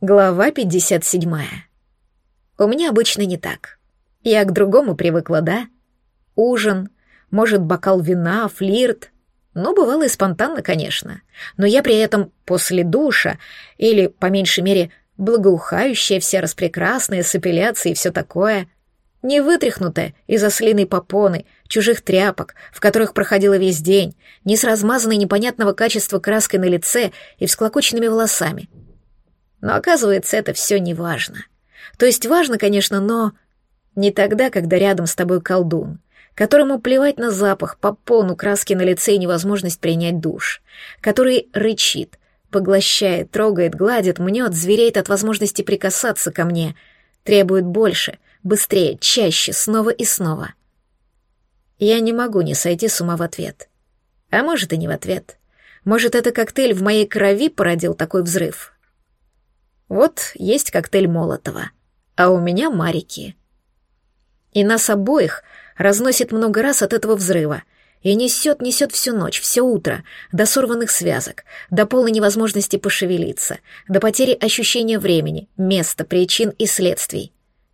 Глава 57. У меня обычно не так. Я к другому привыкла, да? Ужин, может, бокал вина, флирт. Ну, бывало и спонтанно, конечно. Но я при этом после душа, или, по меньшей мере, благоухающая, вся распрекрасная, с эпиляцией и все такое, не вытряхнутая из ослиной попоны, чужих тряпок, в которых проходила весь день, не с размазанной непонятного качества краской на лице и всклокоченными волосами — но оказывается, это все не важно. То есть важно, конечно, но не тогда, когда рядом с тобой колдун, которому плевать на запах, попону, краски на лице и невозможность принять душ, который рычит, поглощает, трогает, гладит, мнет, звереет от возможности прикасаться ко мне, требует больше, быстрее, чаще, снова и снова. Я не могу не сойти с ума в ответ. А может, и не в ответ. Может, это коктейль в моей крови породил такой взрыв, вот есть коктейль Молотова, а у меня Марики. И нас обоих разносит много раз от этого взрыва, и несет, несет всю ночь, все утро, до сорванных связок, до полной невозможности пошевелиться, до потери ощущения времени, места, причин и следствий.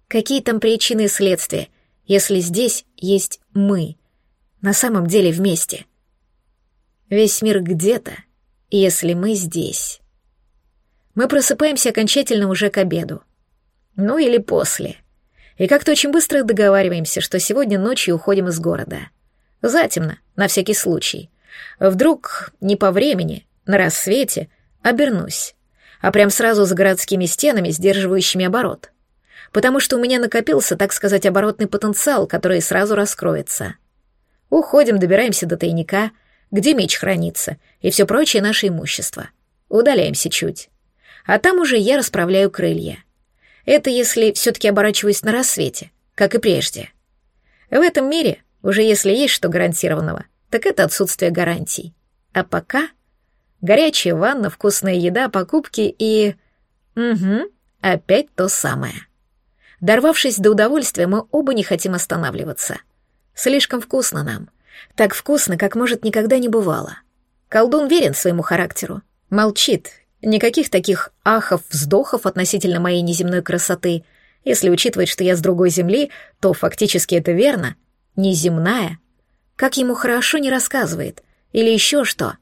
Какие там причины и следствия, если здесь есть мы, на самом деле вместе? Весь мир где-то, если мы здесь мы просыпаемся окончательно уже к обеду. Ну или после. И как-то очень быстро договариваемся, что сегодня ночью уходим из города. Затемно, на всякий случай. Вдруг не по времени, на рассвете, обернусь. А прям сразу за городскими стенами, сдерживающими оборот. Потому что у меня накопился, так сказать, оборотный потенциал, который сразу раскроется. Уходим, добираемся до тайника, где меч хранится, и все прочее наше имущество. Удаляемся чуть а там уже я расправляю крылья. Это если все-таки оборачиваюсь на рассвете, как и прежде. В этом мире уже если есть что гарантированного, так это отсутствие гарантий. А пока горячая ванна, вкусная еда, покупки и... Угу, опять то самое. Дорвавшись до удовольствия, мы оба не хотим останавливаться. Слишком вкусно нам. Так вкусно, как, может, никогда не бывало. Колдун верен своему характеру. Молчит, Никаких таких ахов, вздохов относительно моей неземной красоты. Если учитывать, что я с другой земли, то фактически это верно. Неземная. Как ему хорошо не рассказывает. Или еще что.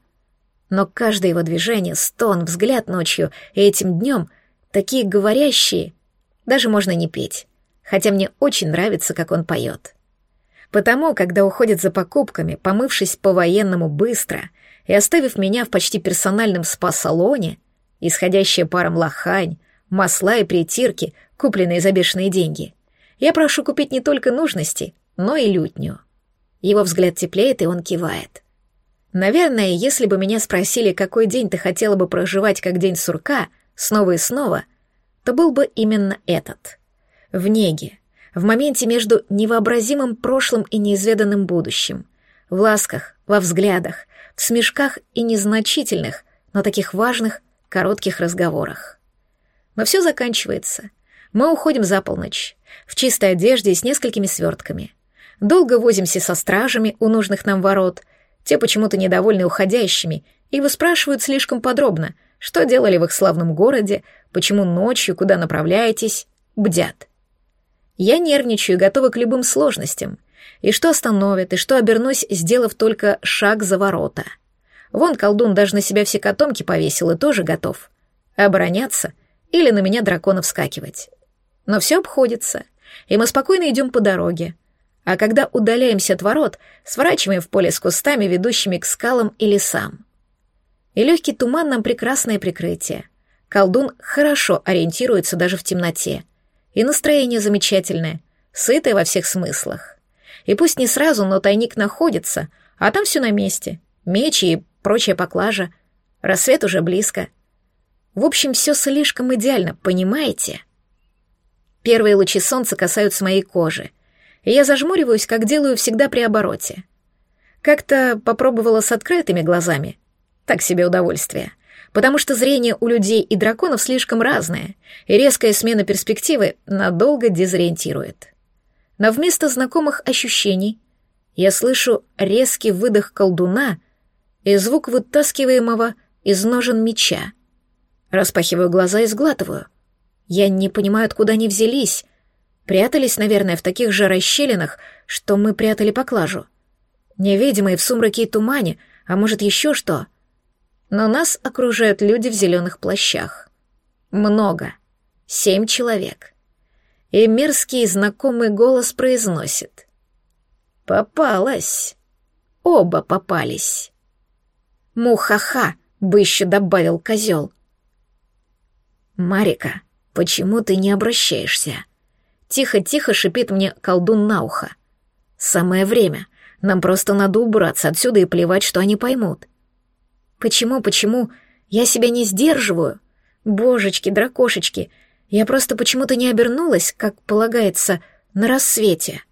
Но каждое его движение, стон, взгляд ночью и этим днем такие говорящие. Даже можно не петь. Хотя мне очень нравится, как он поет. Потому, когда уходит за покупками, помывшись по-военному быстро и оставив меня в почти персональном спа-салоне, исходящая паром лохань, масла и притирки, купленные за бешеные деньги. Я прошу купить не только нужности, но и лютню. Его взгляд теплеет, и он кивает. Наверное, если бы меня спросили, какой день ты хотела бы проживать как день сурка, снова и снова, то был бы именно этот. В неге, в моменте между невообразимым прошлым и неизведанным будущим, в ласках, во взглядах, в смешках и незначительных, но таких важных коротких разговорах. Но все заканчивается. Мы уходим за полночь, в чистой одежде и с несколькими свертками. Долго возимся со стражами у нужных нам ворот, те почему-то недовольны уходящими и выспрашивают слишком подробно, что делали в их славном городе, почему ночью, куда направляетесь, бдят. Я нервничаю готова к любым сложностям. И что остановит, и что обернусь, сделав только шаг за ворота — Вон колдун даже на себя все котомки повесил и тоже готов. Обороняться или на меня дракона вскакивать. Но все обходится, и мы спокойно идем по дороге. А когда удаляемся от ворот, сворачиваем в поле с кустами, ведущими к скалам и лесам. И легкий туман нам прекрасное прикрытие. Колдун хорошо ориентируется даже в темноте. И настроение замечательное, сытое во всех смыслах. И пусть не сразу, но тайник находится, а там все на месте. Меч и прочая поклажа. Рассвет уже близко. В общем, все слишком идеально, понимаете? Первые лучи солнца касаются моей кожи, и я зажмуриваюсь, как делаю всегда при обороте. Как-то попробовала с открытыми глазами. Так себе удовольствие. Потому что зрение у людей и драконов слишком разное, и резкая смена перспективы надолго дезориентирует. Но вместо знакомых ощущений я слышу резкий выдох колдуна — и звук вытаскиваемого из ножен меча. Распахиваю глаза и сглатываю. Я не понимаю, откуда они взялись. Прятались, наверное, в таких же расщелинах, что мы прятали поклажу. Невидимые в сумраке и тумане, а может еще что. Но нас окружают люди в зеленых плащах. Много. Семь человек. И мерзкий знакомый голос произносит. «Попалась. Оба попались». «Мухаха!» — бы еще добавил козел. «Марика, почему ты не обращаешься?» Тихо-тихо шипит мне колдун на ухо. «Самое время. Нам просто надо убраться отсюда и плевать, что они поймут». «Почему, почему? Я себя не сдерживаю. Божечки, дракошечки, я просто почему-то не обернулась, как полагается, на рассвете».